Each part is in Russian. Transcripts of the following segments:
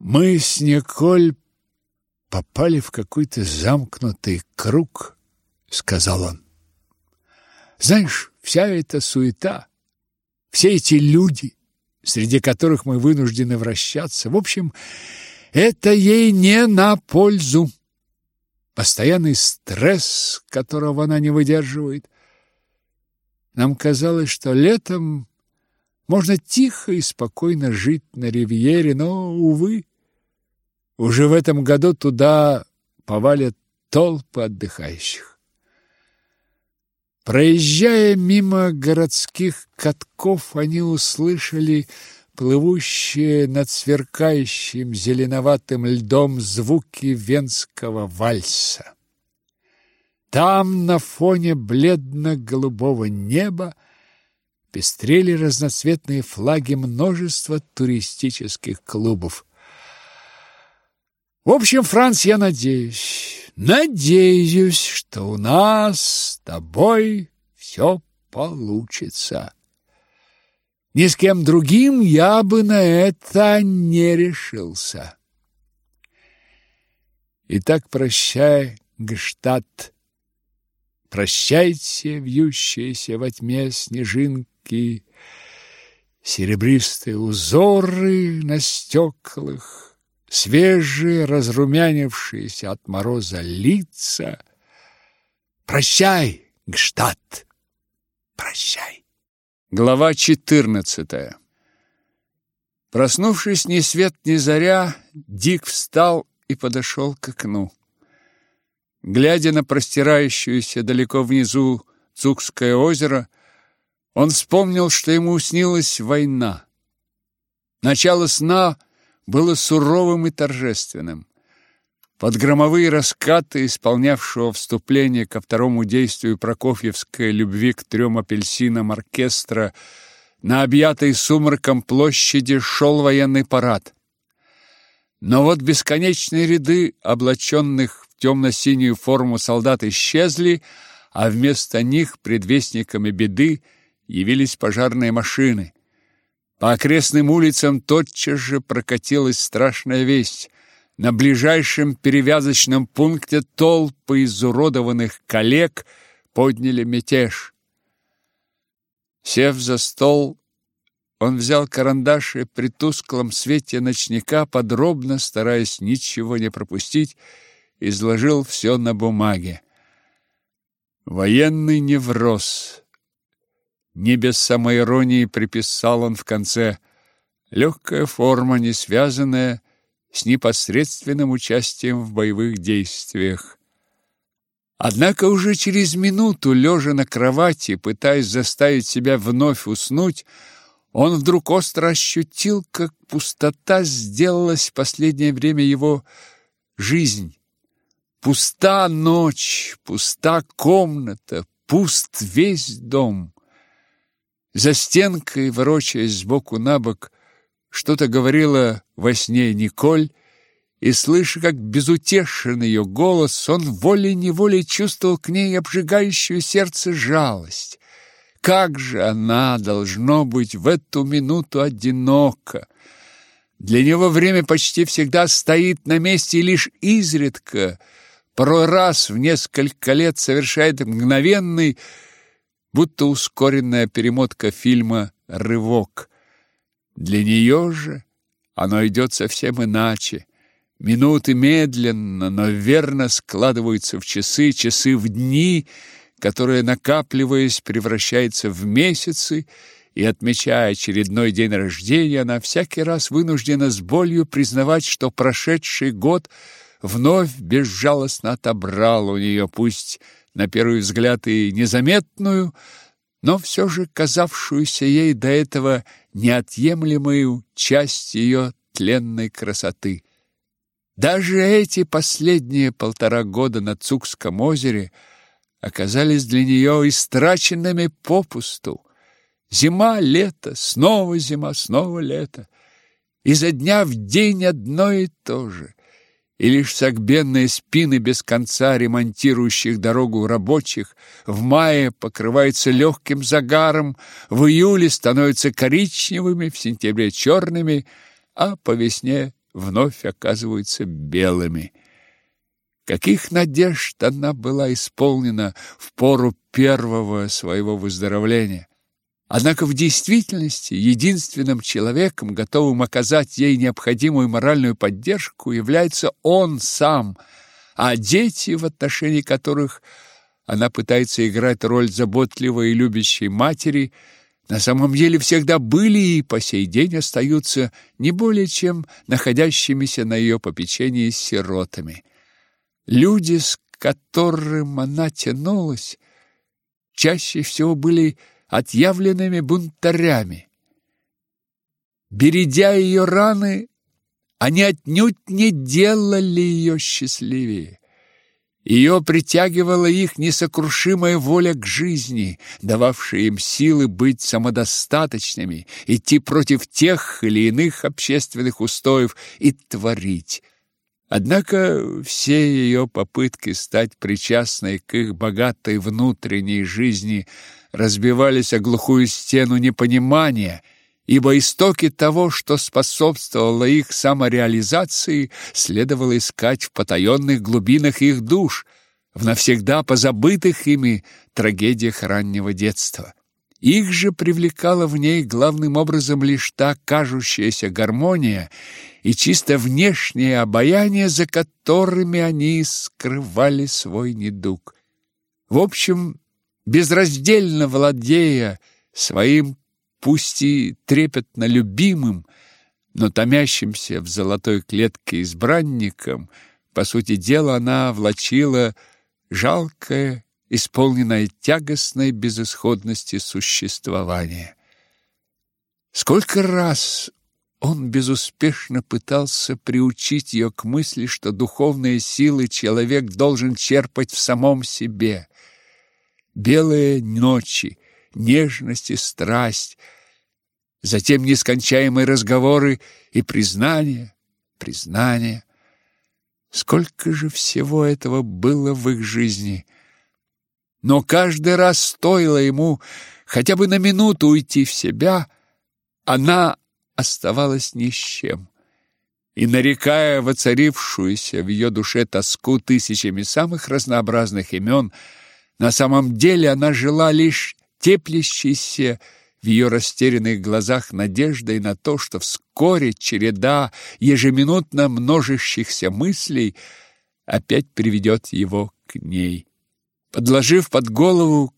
Мы с Николь попали в какой-то замкнутый круг, сказал он. Знаешь, вся эта суета, все эти люди, среди которых мы вынуждены вращаться, в общем, это ей не на пользу. Постоянный стресс, которого она не выдерживает. Нам казалось, что летом можно тихо и спокойно жить на ривьере, но, увы, уже в этом году туда повалят толпы отдыхающих. Проезжая мимо городских катков, они услышали плывущие над сверкающим зеленоватым льдом звуки венского вальса. Там, на фоне бледно-голубого неба, пестрели разноцветные флаги множества туристических клубов. В общем, Франц, я надеюсь, надеюсь, что у нас с тобой все получится. Ни с кем другим я бы на это не решился. Итак, прощай, Гштадт. Прощайте, вьющиеся во тьме снежинки, серебристые узоры на стеклах, свежие, разрумянившиеся от мороза лица. Прощай, Гштадт. Прощай. Глава 14. Проснувшись ни свет ни заря, Дик встал и подошел к окну. Глядя на простирающееся далеко внизу Цукское озеро, он вспомнил, что ему снилась война. Начало сна было суровым и торжественным. Под громовые раскаты исполнявшего вступление ко второму действию Прокофьевской любви к трем апельсинам оркестра на объятой сумраком площади шел военный парад. Но вот бесконечные ряды облаченных в темно-синюю форму солдат исчезли, а вместо них предвестниками беды явились пожарные машины. По окрестным улицам тотчас же прокатилась страшная весть. На ближайшем перевязочном пункте толпы изуродованных коллег подняли мятеж. Сев за стол, он взял карандаш и при тусклом свете ночника, подробно, стараясь ничего не пропустить, изложил все на бумаге. Военный невроз. Не без самоиронии приписал он в конце. Легкая форма, не связанная с непосредственным участием в боевых действиях. Однако уже через минуту, лежа на кровати, пытаясь заставить себя вновь уснуть, он вдруг остро ощутил, как пустота сделалась в последнее время его жизнь. Пуста ночь, пуста комната, пуст весь дом. За стенкой, ворочаясь сбоку на бок, что-то говорила во сне Николь, и, слыша, как безутешен ее голос, он волей-неволей чувствовал к ней обжигающую сердце жалость. Как же она должно быть в эту минуту одинока! Для него время почти всегда стоит на месте и лишь изредка, порой раз в несколько лет совершает мгновенный, будто ускоренная перемотка фильма «Рывок». Для нее же оно идет совсем иначе. Минуты медленно, но верно складываются в часы, часы в дни, которые, накапливаясь, превращаются в месяцы, и, отмечая очередной день рождения, она всякий раз вынуждена с болью признавать, что прошедший год вновь безжалостно отобрал у нее, пусть на первый взгляд и незаметную, но все же казавшуюся ей до этого неотъемлемую часть ее тленной красоты. Даже эти последние полтора года на Цукском озере оказались для нее истраченными попусту. Зима, лето, снова зима, снова лето. Изо дня в день одно и то же и лишь согбенные спины без конца ремонтирующих дорогу рабочих в мае покрываются легким загаром, в июле становятся коричневыми, в сентябре черными, а по весне вновь оказываются белыми. Каких надежд она была исполнена в пору первого своего выздоровления. Однако в действительности единственным человеком, готовым оказать ей необходимую моральную поддержку, является он сам, а дети, в отношении которых она пытается играть роль заботливой и любящей матери, на самом деле всегда были и по сей день остаются не более чем находящимися на ее попечении сиротами. Люди, с которым она тянулась, чаще всего были отъявленными бунтарями. Бередя ее раны, они отнюдь не делали ее счастливее. Ее притягивала их несокрушимая воля к жизни, дававшая им силы быть самодостаточными, идти против тех или иных общественных устоев и творить. Однако все ее попытки стать причастной к их богатой внутренней жизни разбивались о глухую стену непонимания, ибо истоки того, что способствовало их самореализации, следовало искать в потаенных глубинах их душ, в навсегда позабытых ими трагедиях раннего детства. Их же привлекала в ней главным образом лишь та кажущаяся гармония и чисто внешнее обаяние, за которыми они скрывали свой недуг. В общем, безраздельно владея своим, пусть и трепетно любимым, но томящимся в золотой клетке избранником, по сути дела, она влачила жалкое исполненное тягостной безысходности существования. Сколько раз он безуспешно пытался приучить ее к мысли, что духовные силы человек должен черпать в самом себе. Белые ночи, нежность и страсть, затем нескончаемые разговоры и признания, признания. Сколько же всего этого было в их жизни – но каждый раз стоило ему хотя бы на минуту уйти в себя, она оставалась ни с чем. И, нарекая воцарившуюся в ее душе тоску тысячами самых разнообразных имен, на самом деле она жила лишь теплящейся в ее растерянных глазах надеждой на то, что вскоре череда ежеминутно множащихся мыслей опять приведет его к ней. Подложив под голову,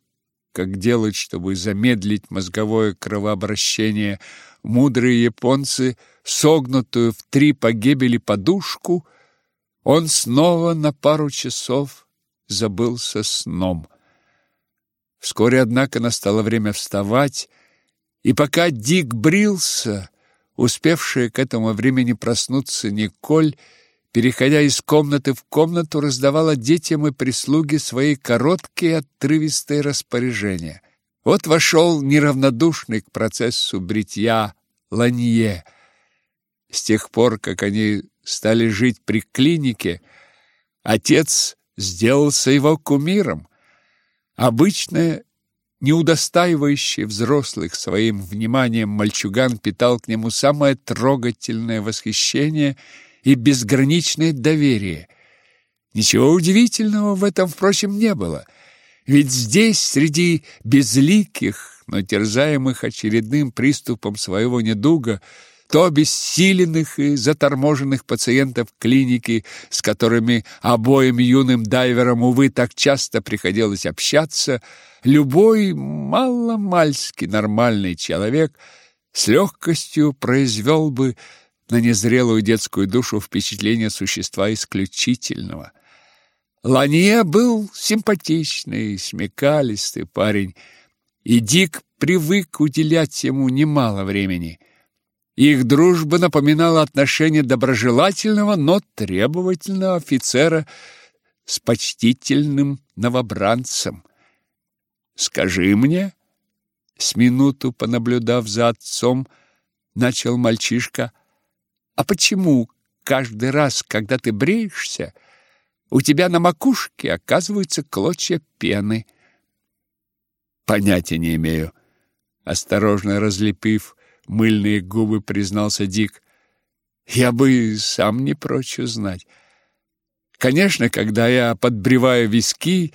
как делать, чтобы замедлить мозговое кровообращение, мудрые японцы, согнутую в три погибели подушку, он снова на пару часов забылся сном. Вскоре, однако, настало время вставать, и пока Дик брился, успевшая к этому времени проснуться Николь, переходя из комнаты в комнату, раздавала детям и прислуге свои короткие отрывистые распоряжения. Вот вошел неравнодушный к процессу бритья Ланье. С тех пор, как они стали жить при клинике, отец сделался его кумиром. Обычно не удостаивающий взрослых своим вниманием мальчуган питал к нему самое трогательное восхищение – и безграничное доверие. Ничего удивительного в этом, впрочем, не было. Ведь здесь, среди безликих, но терзаемых очередным приступом своего недуга, то обессиленных и заторможенных пациентов клиники, с которыми обоим юным дайверам, увы, так часто приходилось общаться, любой маломальски нормальный человек с легкостью произвел бы на незрелую детскую душу впечатление существа исключительного. Ланье был симпатичный, смекалистый парень, и Дик привык уделять ему немало времени. Их дружба напоминала отношение доброжелательного, но требовательного офицера с почтительным новобранцем. «Скажи мне», — с минуту понаблюдав за отцом, начал мальчишка, — а почему каждый раз, когда ты бреешься, у тебя на макушке оказываются клочья пены? Понятия не имею. Осторожно разлепив мыльные губы, признался Дик. Я бы сам не прочь узнать. Конечно, когда я подбриваю виски,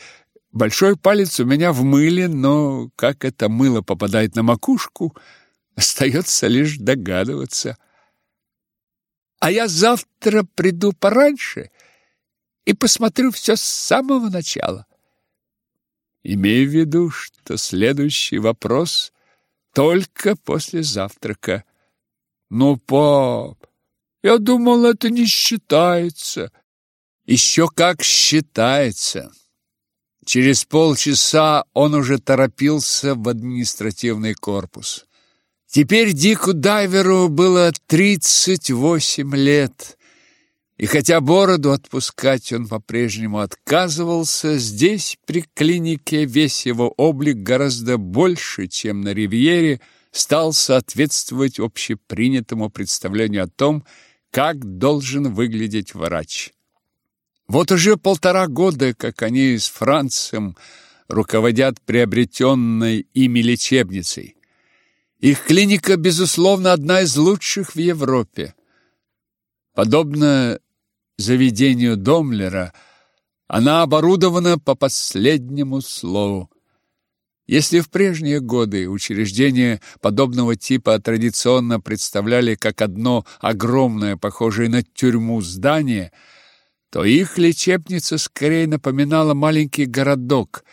большой палец у меня в мыле, но как это мыло попадает на макушку, остается лишь догадываться. А я завтра приду пораньше и посмотрю все с самого начала. Имею в виду, что следующий вопрос только после завтрака. Ну, пап, я думал, это не считается. Еще как считается. Через полчаса он уже торопился в административный корпус. Теперь Дику Дайверу было 38 лет, и хотя бороду отпускать он по-прежнему отказывался, здесь, при клинике, весь его облик гораздо больше, чем на Ривьере, стал соответствовать общепринятому представлению о том, как должен выглядеть врач. Вот уже полтора года, как они с Францем руководят приобретенной ими лечебницей. Их клиника, безусловно, одна из лучших в Европе. Подобно заведению Домлера, она оборудована по последнему слову. Если в прежние годы учреждения подобного типа традиционно представляли как одно огромное, похожее на тюрьму здание – то их лечебница скорее напоминала маленький городок,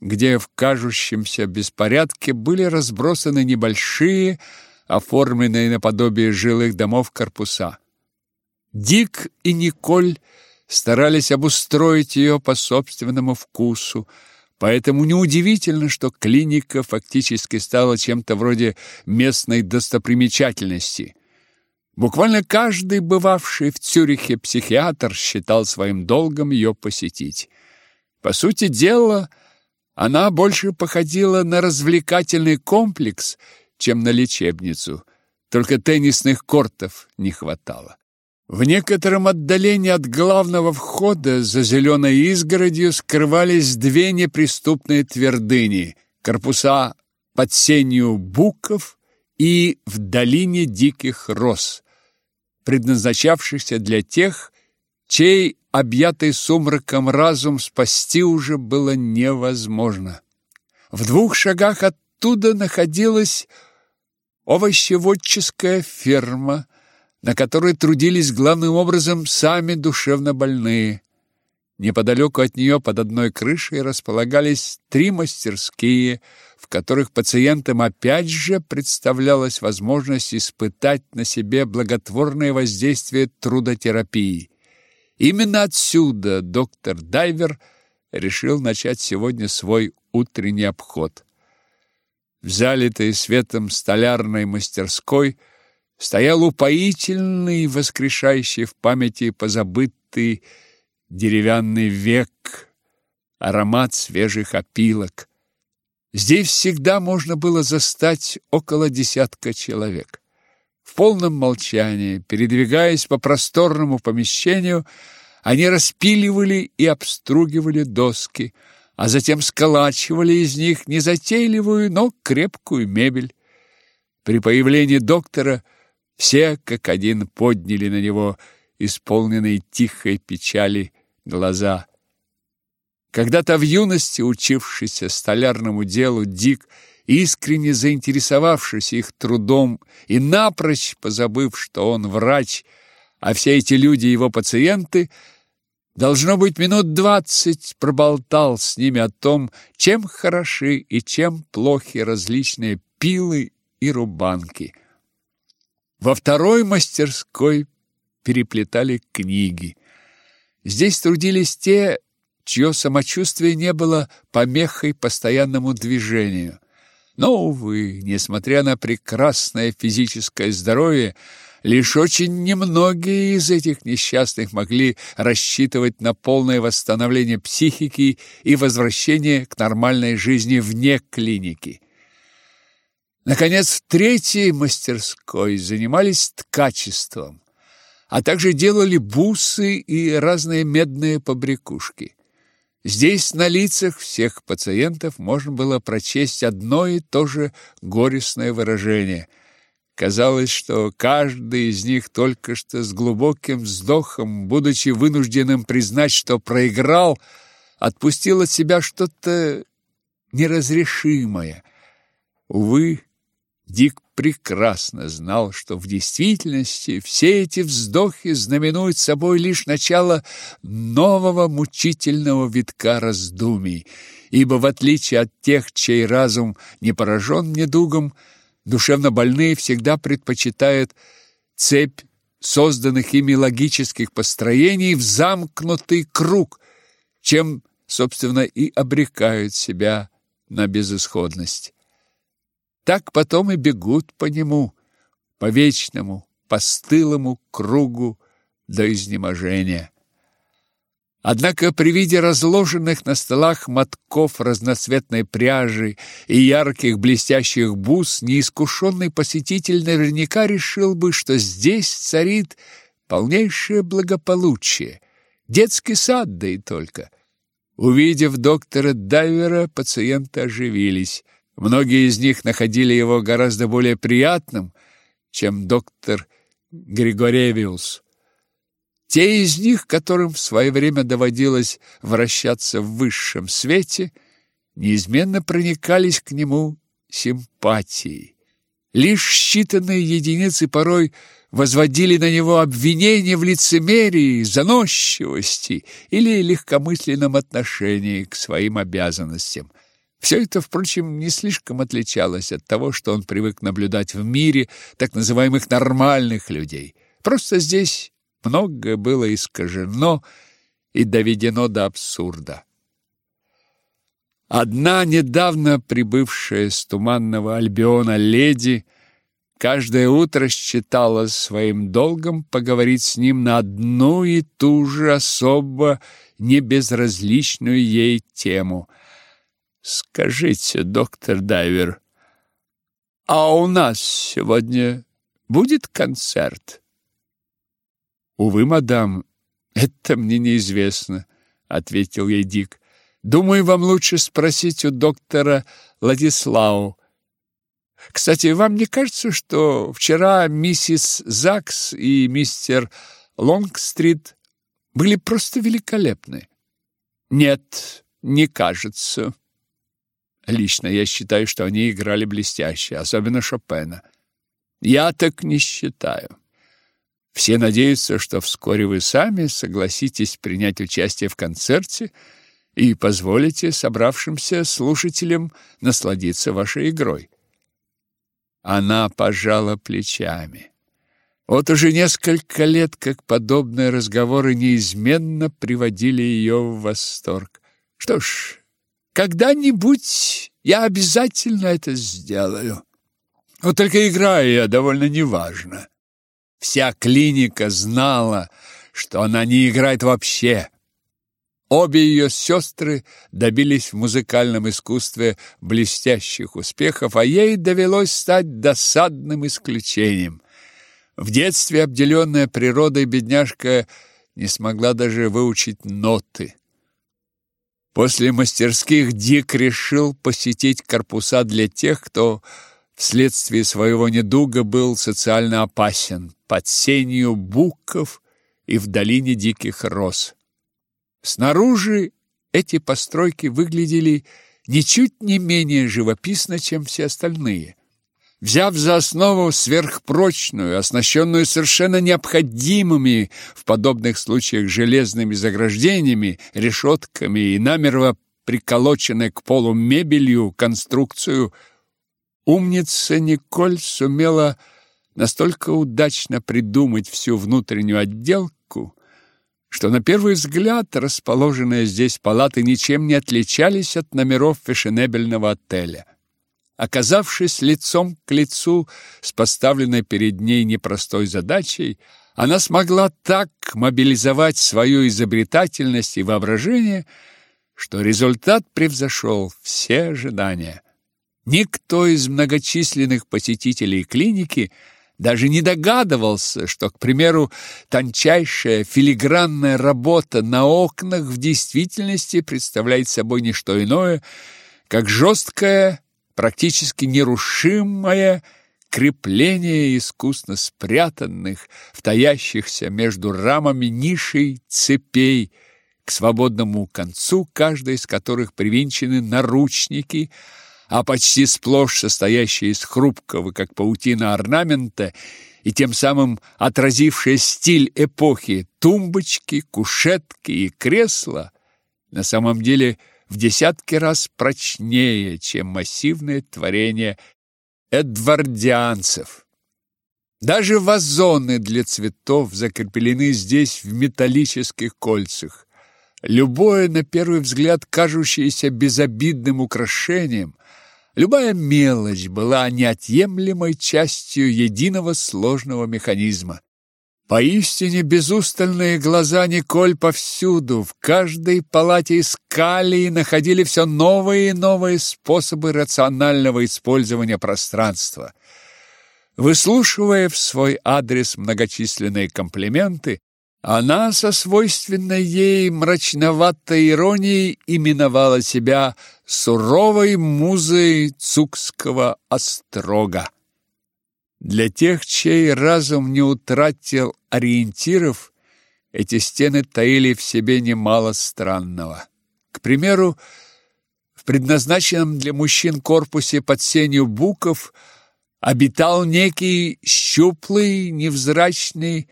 где в кажущемся беспорядке были разбросаны небольшие, оформленные наподобие жилых домов корпуса. Дик и Николь старались обустроить ее по собственному вкусу, поэтому неудивительно, что клиника фактически стала чем-то вроде местной достопримечательности – Буквально каждый бывавший в Цюрихе психиатр считал своим долгом ее посетить. По сути дела, она больше походила на развлекательный комплекс, чем на лечебницу. Только теннисных кортов не хватало. В некотором отдалении от главного входа за зеленой изгородью скрывались две неприступные твердыни, корпуса под сенью буков и в долине диких роз предназначавшихся для тех, чей объятый сумраком разум спасти уже было невозможно. В двух шагах оттуда находилась овощеводческая ферма, на которой трудились главным образом сами душевно больные. Неподалеку от нее под одной крышей располагались три мастерские – в которых пациентам опять же представлялась возможность испытать на себе благотворное воздействие трудотерапии. Именно отсюда доктор Дайвер решил начать сегодня свой утренний обход. В залитой светом столярной мастерской стоял упоительный, воскрешающий в памяти позабытый деревянный век, аромат свежих опилок. Здесь всегда можно было застать около десятка человек. В полном молчании, передвигаясь по просторному помещению, они распиливали и обстругивали доски, а затем сколачивали из них незатейливую, но крепкую мебель. При появлении доктора все как один подняли на него исполненные тихой печали глаза – когда-то в юности учившийся столярному делу Дик, искренне заинтересовавшись их трудом и напрочь позабыв, что он врач, а все эти люди его пациенты, должно быть, минут двадцать проболтал с ними о том, чем хороши и чем плохи различные пилы и рубанки. Во второй мастерской переплетали книги. Здесь трудились те, чье самочувствие не было помехой постоянному движению. Но, увы, несмотря на прекрасное физическое здоровье, лишь очень немногие из этих несчастных могли рассчитывать на полное восстановление психики и возвращение к нормальной жизни вне клиники. Наконец, в третьей мастерской занимались ткачеством, а также делали бусы и разные медные побрякушки. Здесь на лицах всех пациентов можно было прочесть одно и то же горестное выражение. Казалось, что каждый из них только что с глубоким вздохом, будучи вынужденным признать, что проиграл, отпустил от себя что-то неразрешимое. Увы, Дик прекрасно знал, что в действительности все эти вздохи знаменуют собой лишь начало нового мучительного витка раздумий, ибо в отличие от тех, чей разум не поражен недугом, душевно больные всегда предпочитают цепь созданных ими логических построений в замкнутый круг, чем, собственно, и обрекают себя на безысходность. Так потом и бегут по нему, по вечному, постылому кругу до изнеможения. Однако при виде разложенных на столах мотков разноцветной пряжи и ярких блестящих бус неискушенный посетитель наверняка решил бы, что здесь царит полнейшее благополучие, детский сад, да и только. Увидев доктора Дайвера, пациенты оживились. Многие из них находили его гораздо более приятным, чем доктор Григоревиус. Те из них, которым в свое время доводилось вращаться в высшем свете, неизменно проникались к нему симпатией. Лишь считанные единицы порой возводили на него обвинения в лицемерии, заносчивости или легкомысленном отношении к своим обязанностям. Все это, впрочем, не слишком отличалось от того, что он привык наблюдать в мире так называемых нормальных людей. Просто здесь многое было искажено и доведено до абсурда. Одна недавно прибывшая с туманного Альбиона леди каждое утро считала своим долгом поговорить с ним на одну и ту же особо небезразличную ей тему. «Скажите, доктор Дайвер, а у нас сегодня будет концерт?» «Увы, мадам, это мне неизвестно», — ответил ей Дик. «Думаю, вам лучше спросить у доктора Ладислау. Кстати, вам не кажется, что вчера миссис Закс и мистер Лонгстрит были просто великолепны?» «Нет, не кажется». Лично я считаю, что они играли блестяще, особенно Шопена. Я так не считаю. Все надеются, что вскоре вы сами согласитесь принять участие в концерте и позволите собравшимся слушателям насладиться вашей игрой. Она пожала плечами. Вот уже несколько лет, как подобные разговоры неизменно приводили ее в восторг. Что ж, когда-нибудь я обязательно это сделаю. Вот только играю я довольно неважно. Вся клиника знала, что она не играет вообще. Обе ее сестры добились в музыкальном искусстве блестящих успехов, а ей довелось стать досадным исключением. В детстве обделенная природой бедняжка не смогла даже выучить ноты. После мастерских Дик решил посетить корпуса для тех, кто вследствие своего недуга был социально опасен под сенью буков и в долине диких роз. Снаружи эти постройки выглядели ничуть не менее живописно, чем все остальные. Взяв за основу сверхпрочную, оснащенную совершенно необходимыми в подобных случаях железными заграждениями, решетками и намерво приколоченной к полу мебелью конструкцию – Умница Николь сумела настолько удачно придумать всю внутреннюю отделку, что на первый взгляд расположенные здесь палаты ничем не отличались от номеров фешенебельного отеля. Оказавшись лицом к лицу с поставленной перед ней непростой задачей, она смогла так мобилизовать свою изобретательность и воображение, что результат превзошел все ожидания. Никто из многочисленных посетителей клиники даже не догадывался, что, к примеру, тончайшая филигранная работа на окнах в действительности представляет собой не что иное, как жесткая, практически нерушимая крепления искусно спрятанных, втаящихся между рамами нишей цепей, к свободному концу каждой из которых привинчены наручники, а почти сплошь состоящие из хрупкого, как паутина орнамента, и тем самым отразившие стиль эпохи тумбочки, кушетки и кресла, на самом деле в десятки раз прочнее, чем массивное творение эдвардианцев. Даже вазоны для цветов закреплены здесь в металлических кольцах. Любое, на первый взгляд, кажущееся безобидным украшением – Любая мелочь была неотъемлемой частью единого сложного механизма. Поистине безустальные глаза Николь повсюду, в каждой палате искали и находили все новые и новые способы рационального использования пространства. Выслушивая в свой адрес многочисленные комплименты, она со свойственной ей мрачноватой иронией именовала себя суровой музой Цукского острога. Для тех, чей разум не утратил ориентиров, эти стены таили в себе немало странного. К примеру, в предназначенном для мужчин корпусе под сенью буков обитал некий щуплый, невзрачный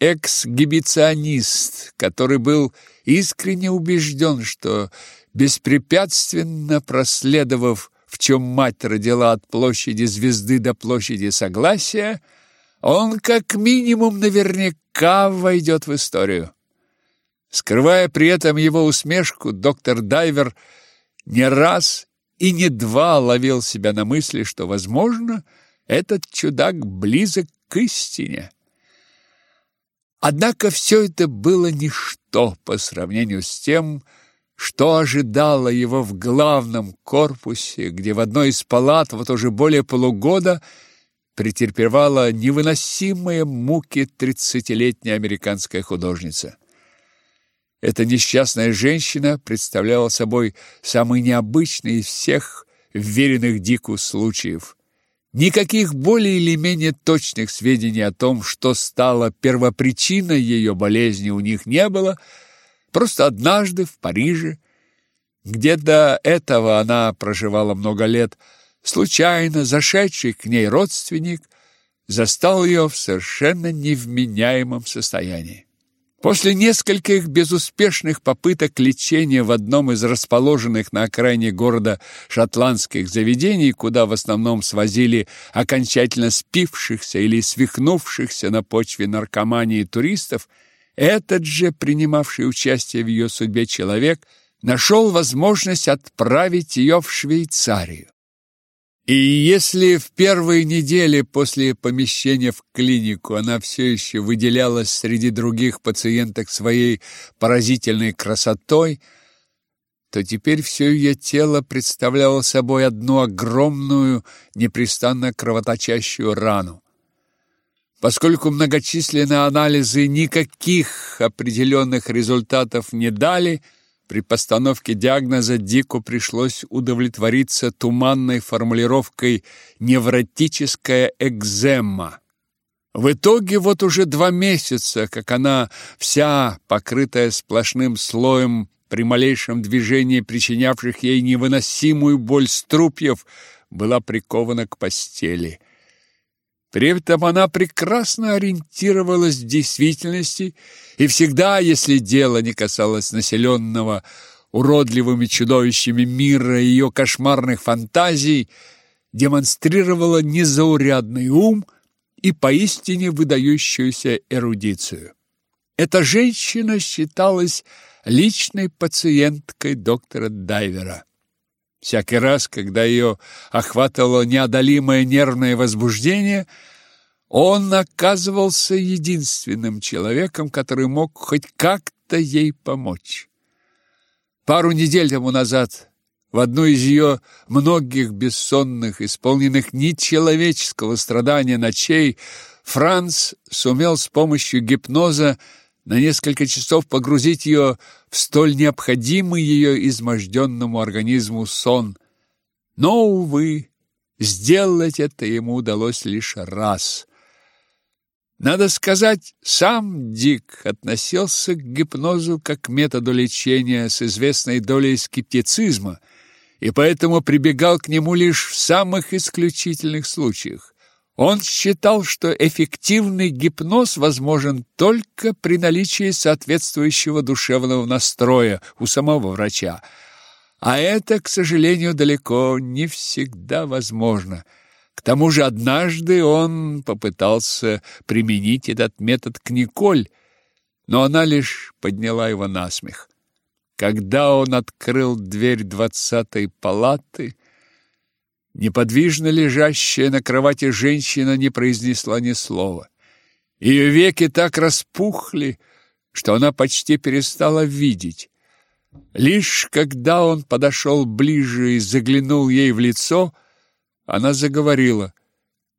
эксгибиционист, который был искренне убежден, что, беспрепятственно проследовав, в чем мать родила от площади Звезды до площади Согласия, он как минимум наверняка войдет в историю. Скрывая при этом его усмешку, доктор Дайвер не раз и не два ловил себя на мысли, что, возможно, этот чудак близок к истине. Однако все это было ничто по сравнению с тем, что ожидало его в главном корпусе, где в одной из палат вот уже более полугода претерпевала невыносимые муки тридцатилетняя американская художница. Эта несчастная женщина представляла собой самый необычный из всех вверенных Дику случаев – Никаких более или менее точных сведений о том, что стало первопричиной ее болезни, у них не было. Просто однажды в Париже, где до этого она проживала много лет, случайно зашедший к ней родственник застал ее в совершенно невменяемом состоянии. После нескольких безуспешных попыток лечения в одном из расположенных на окраине города шотландских заведений, куда в основном свозили окончательно спившихся или свихнувшихся на почве наркомании туристов, этот же, принимавший участие в ее судьбе человек, нашел возможность отправить ее в Швейцарию. И если в первые недели после помещения в клинику она все еще выделялась среди других пациенток своей поразительной красотой, то теперь все ее тело представляло собой одну огромную, непрестанно кровоточащую рану. Поскольку многочисленные анализы никаких определенных результатов не дали – при постановке диагноза Дику пришлось удовлетвориться туманной формулировкой «невротическая экзема». В итоге вот уже два месяца, как она вся покрытая сплошным слоем при малейшем движении причинявших ей невыносимую боль струпьев, была прикована к постели – она прекрасно ориентировалась в действительности и всегда, если дело не касалось населенного уродливыми чудовищами мира и ее кошмарных фантазий, демонстрировала незаурядный ум и поистине выдающуюся эрудицию. Эта женщина считалась личной пациенткой доктора Дайвера. Всякий раз, когда ее охватывало неодолимое нервное возбуждение, он оказывался единственным человеком, который мог хоть как-то ей помочь. Пару недель тому назад в одну из ее многих бессонных, исполненных нечеловеческого страдания ночей Франц сумел с помощью гипноза на несколько часов погрузить ее в столь необходимый ее изможденному организму сон. Но, увы, Сделать это ему удалось лишь раз. Надо сказать, сам Дик относился к гипнозу как к методу лечения с известной долей скептицизма и поэтому прибегал к нему лишь в самых исключительных случаях. Он считал, что эффективный гипноз возможен только при наличии соответствующего душевного настроя у самого врача – а это, к сожалению, далеко не всегда возможно. К тому же однажды он попытался применить этот метод к Николь, но она лишь подняла его на смех. Когда он открыл дверь двадцатой палаты, неподвижно лежащая на кровати женщина не произнесла ни слова. Ее веки так распухли, что она почти перестала видеть. Лишь когда он подошел ближе и заглянул ей в лицо, она заговорила.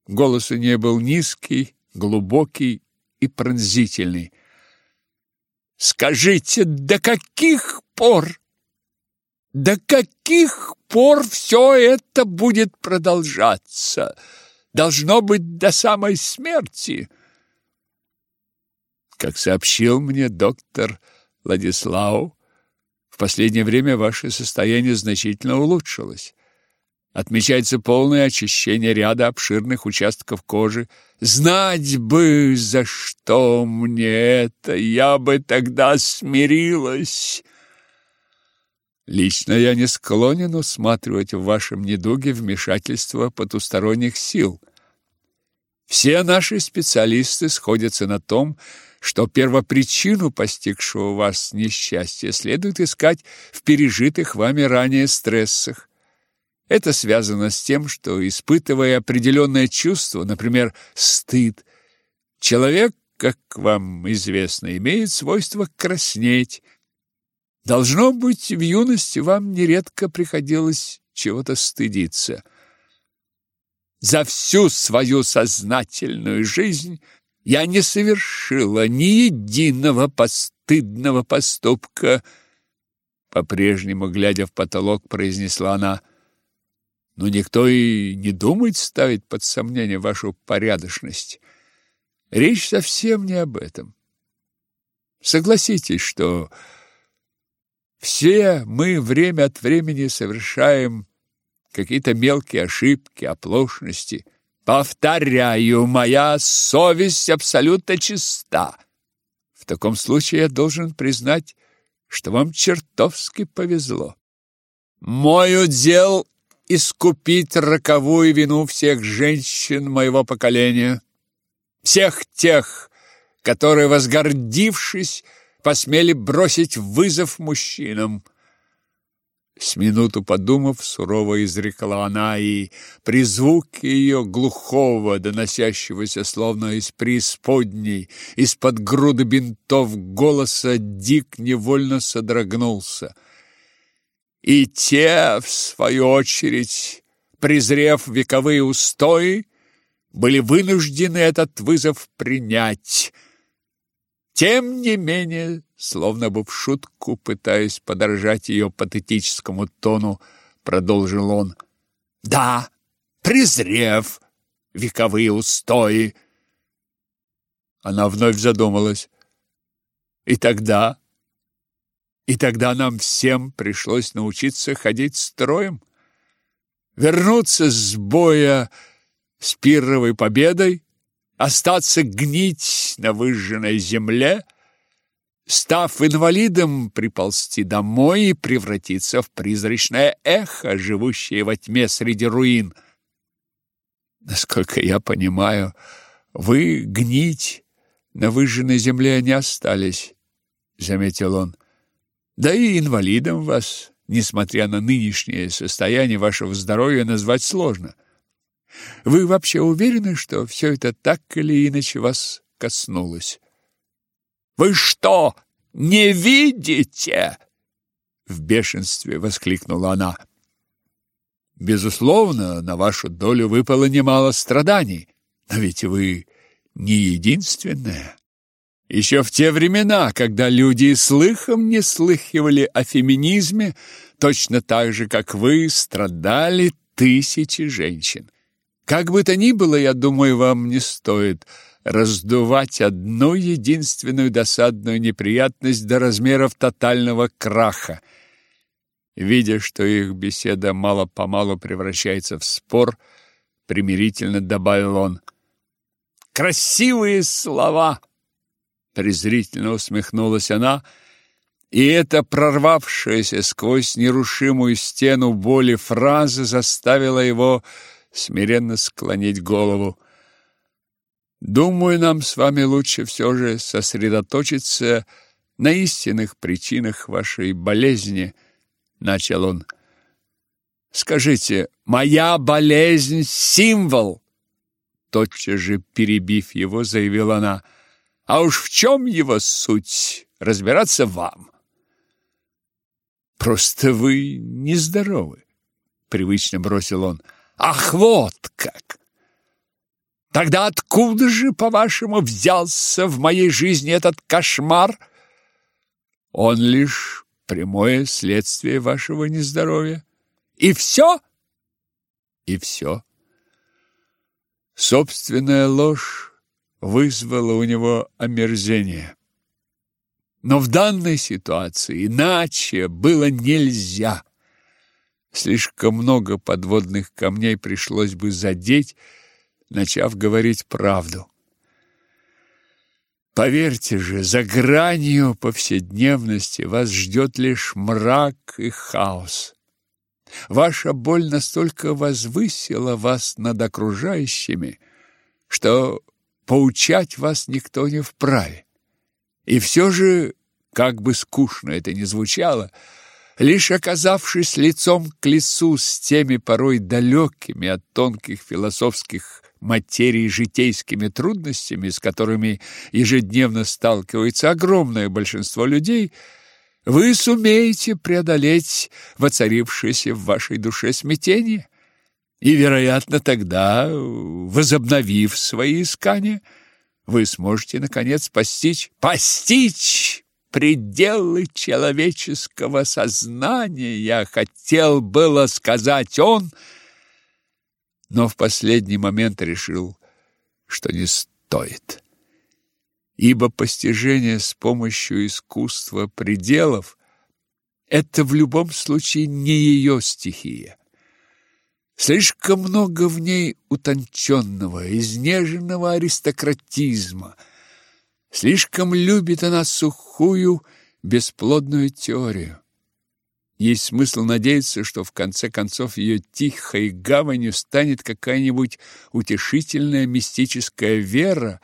Голос у нее был низкий, глубокий и пронзительный. «Скажите, до каких пор? До каких пор все это будет продолжаться? Должно быть до самой смерти!» Как сообщил мне доктор Владислав, последнее время ваше состояние значительно улучшилось. Отмечается полное очищение ряда обширных участков кожи. Знать бы, за что мне это, я бы тогда смирилась. Лично я не склонен усматривать в вашем недуге вмешательство потусторонних сил. Все наши специалисты сходятся на том, что первопричину постигшего вас несчастья следует искать в пережитых вами ранее стрессах. Это связано с тем, что, испытывая определенное чувство, например, стыд, человек, как вам известно, имеет свойство краснеть. Должно быть, в юности вам нередко приходилось чего-то стыдиться. За всю свою сознательную жизнь я не совершила ни единого постыдного поступка, по-прежнему глядя в потолок, произнесла она. Но никто и не думает ставить под сомнение вашу порядочность. Речь совсем не об этом. Согласитесь, что все мы время от времени совершаем какие-то мелкие ошибки, оплошности – Повторяю, моя совесть абсолютно чиста. В таком случае я должен признать, что вам чертовски повезло. Мой удел искупить роковую вину всех женщин моего поколения, всех тех, которые, возгордившись, посмели бросить вызов мужчинам. С минуту подумав, сурово изрекла она, и при звуке ее глухого, доносящегося словно из преисподней, из-под груды бинтов голоса, Дик невольно содрогнулся. И те, в свою очередь, презрев вековые устои, были вынуждены этот вызов принять. Тем не менее, словно бы в шутку, пытаясь подражать ее патетическому тону, продолжил он. Да, презрев вековые устои. Она вновь задумалась. И тогда, и тогда нам всем пришлось научиться ходить строем, вернуться с боя с пирровой победой, остаться гнить на выжженной земле — став инвалидом, приползти домой и превратиться в призрачное эхо, живущее во тьме среди руин. Насколько я понимаю, вы гнить на выжженной земле не остались, заметил он. Да и инвалидом вас, несмотря на нынешнее состояние вашего здоровья, назвать сложно. Вы вообще уверены, что все это так или иначе вас коснулось? Вы что, не видите? В бешенстве воскликнула она. Безусловно, на вашу долю выпало немало страданий, но ведь вы не единственная. Еще в те времена, когда люди слыхом не слыхивали о феминизме, точно так же, как вы, страдали тысячи женщин. Как бы то ни было, я думаю, вам не стоит раздувать одну единственную досадную неприятность до размеров тотального краха. Видя, что их беседа мало-помалу превращается в спор, примирительно добавил он. «Красивые слова!» Презрительно усмехнулась она, и эта прорвавшаяся сквозь нерушимую стену боли фраза заставила его смиренно склонить голову. Думаю, нам с вами лучше все же сосредоточиться на истинных причинах вашей болезни, начал он. Скажите, моя болезнь символ, тотчас же перебив его, заявила она. А уж в чем его суть, разбираться вам. Просто вы нездоровы, привычно бросил он. Ах, вот как! Тогда откуда же, по-вашему, взялся в моей жизни этот кошмар? Он лишь прямое следствие вашего нездоровья. И все? И все. Собственная ложь вызвала у него омерзение. Но в данной ситуации иначе было нельзя. Слишком много подводных камней пришлось бы задеть, начав говорить правду. Поверьте же, за гранью повседневности вас ждет лишь мрак и хаос. Ваша боль настолько возвысила вас над окружающими, что поучать вас никто не вправе. И все же, как бы скучно это ни звучало, лишь оказавшись лицом к лицу с теми порой далекими от тонких философских материи житейскими трудностями, с которыми ежедневно сталкивается огромное большинство людей, вы сумеете преодолеть воцарившееся в вашей душе смятение. И, вероятно, тогда, возобновив свои искания, вы сможете, наконец, постичь, постичь пределы человеческого сознания, я хотел было сказать он, — но в последний момент решил, что не стоит. Ибо постижение с помощью искусства пределов – это в любом случае не ее стихия. Слишком много в ней утонченного, изнеженного аристократизма. Слишком любит она сухую, бесплодную теорию. Есть смысл надеяться, что в конце концов ее тихой гаванью станет какая-нибудь утешительная мистическая вера,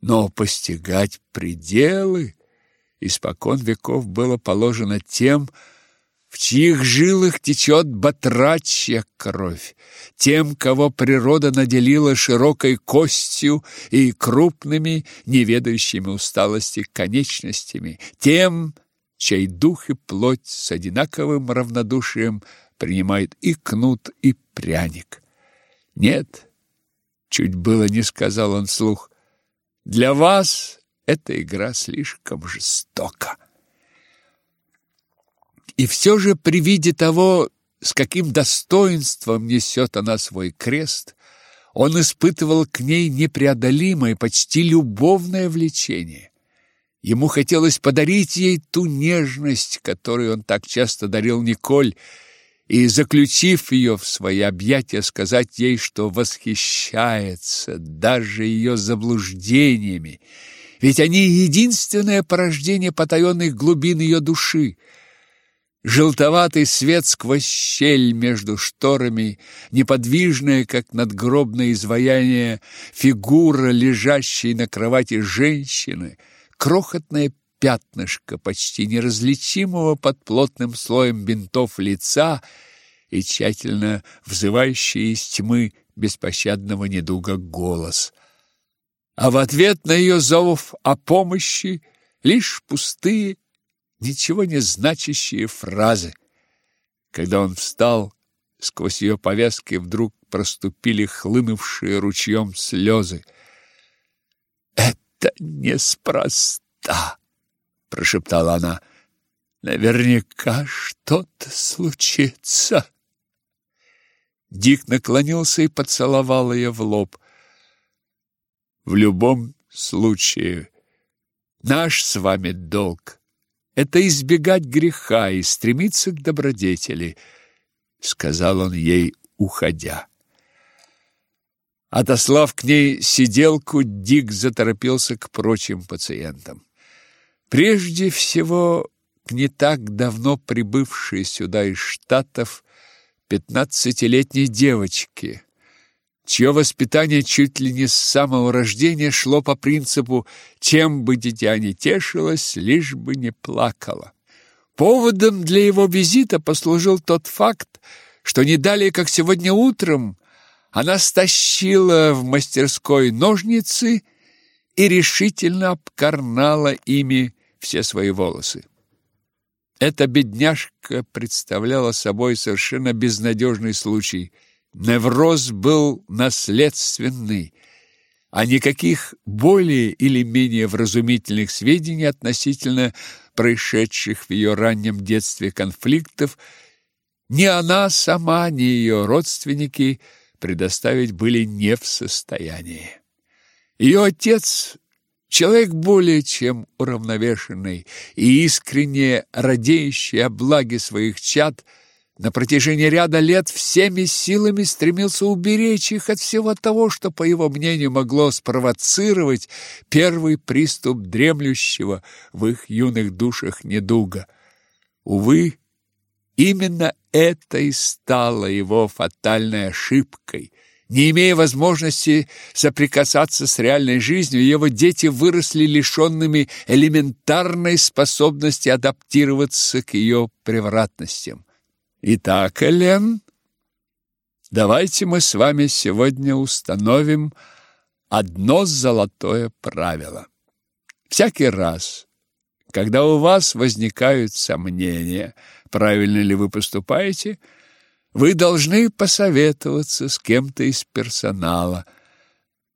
но постигать пределы испокон веков было положено тем, в чьих жилах течет батрачья кровь, тем, кого природа наделила широкой костью и крупными, неведающими усталости конечностями, тем, чей дух и плоть с одинаковым равнодушием принимают и кнут, и пряник. Нет, чуть было не сказал он вслух, для вас эта игра слишком жестока. И все же при виде того, с каким достоинством несет она свой крест, он испытывал к ней непреодолимое, почти любовное влечение. Ему хотелось подарить ей ту нежность, которую он так часто дарил Николь, и, заключив ее в свои объятия, сказать ей, что восхищается даже ее заблуждениями, ведь они единственное порождение потаенных глубин ее души. Желтоватый свет сквозь щель между шторами, неподвижная, как надгробное изваяние, фигура, лежащей на кровати женщины — крохотное пятнышко почти неразличимого под плотным слоем бинтов лица и тщательно взывающий из тьмы беспощадного недуга голос. А в ответ на ее зов о помощи лишь пустые, ничего не значащие фразы. Когда он встал, сквозь ее повязки вдруг проступили хлынувшие ручьем слезы. «Это неспроста!» — прошептала она. «Наверняка что-то случится». Дик наклонился и поцеловал ее в лоб. В любом случае, наш с вами долг — это избегать греха и стремиться к добродетели, — сказал он ей, уходя. Отослав к ней сиделку, Дик заторопился к прочим пациентам. Прежде всего, к не так давно прибывшей сюда из Штатов пятнадцатилетней девочке, чье воспитание чуть ли не с самого рождения шло по принципу «чем бы дитя не тешилось, лишь бы не плакало». Поводом для его визита послужил тот факт, что не далее, как сегодня утром, она стащила в мастерской ножницы и решительно обкорнала ими все свои волосы. Эта бедняжка представляла собой совершенно безнадежный случай. Невроз был наследственный, а никаких более или менее вразумительных сведений относительно происшедших в ее раннем детстве конфликтов ни она сама, ни ее родственники предоставить были не в состоянии. Ее отец Человек более чем уравновешенный и искренне радеющий о благе своих чад, на протяжении ряда лет всеми силами стремился уберечь их от всего того, что, по его мнению, могло спровоцировать первый приступ дремлющего в их юных душах недуга. Увы, именно это и стало его фатальной ошибкой – не имея возможности соприкасаться с реальной жизнью, его дети выросли лишенными элементарной способности адаптироваться к ее превратностям. Итак, Элен, давайте мы с вами сегодня установим одно золотое правило. Всякий раз, когда у вас возникают сомнения, правильно ли вы поступаете – вы должны посоветоваться с кем-то из персонала.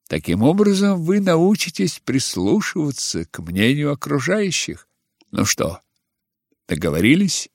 Таким образом, вы научитесь прислушиваться к мнению окружающих. Ну что, договорились?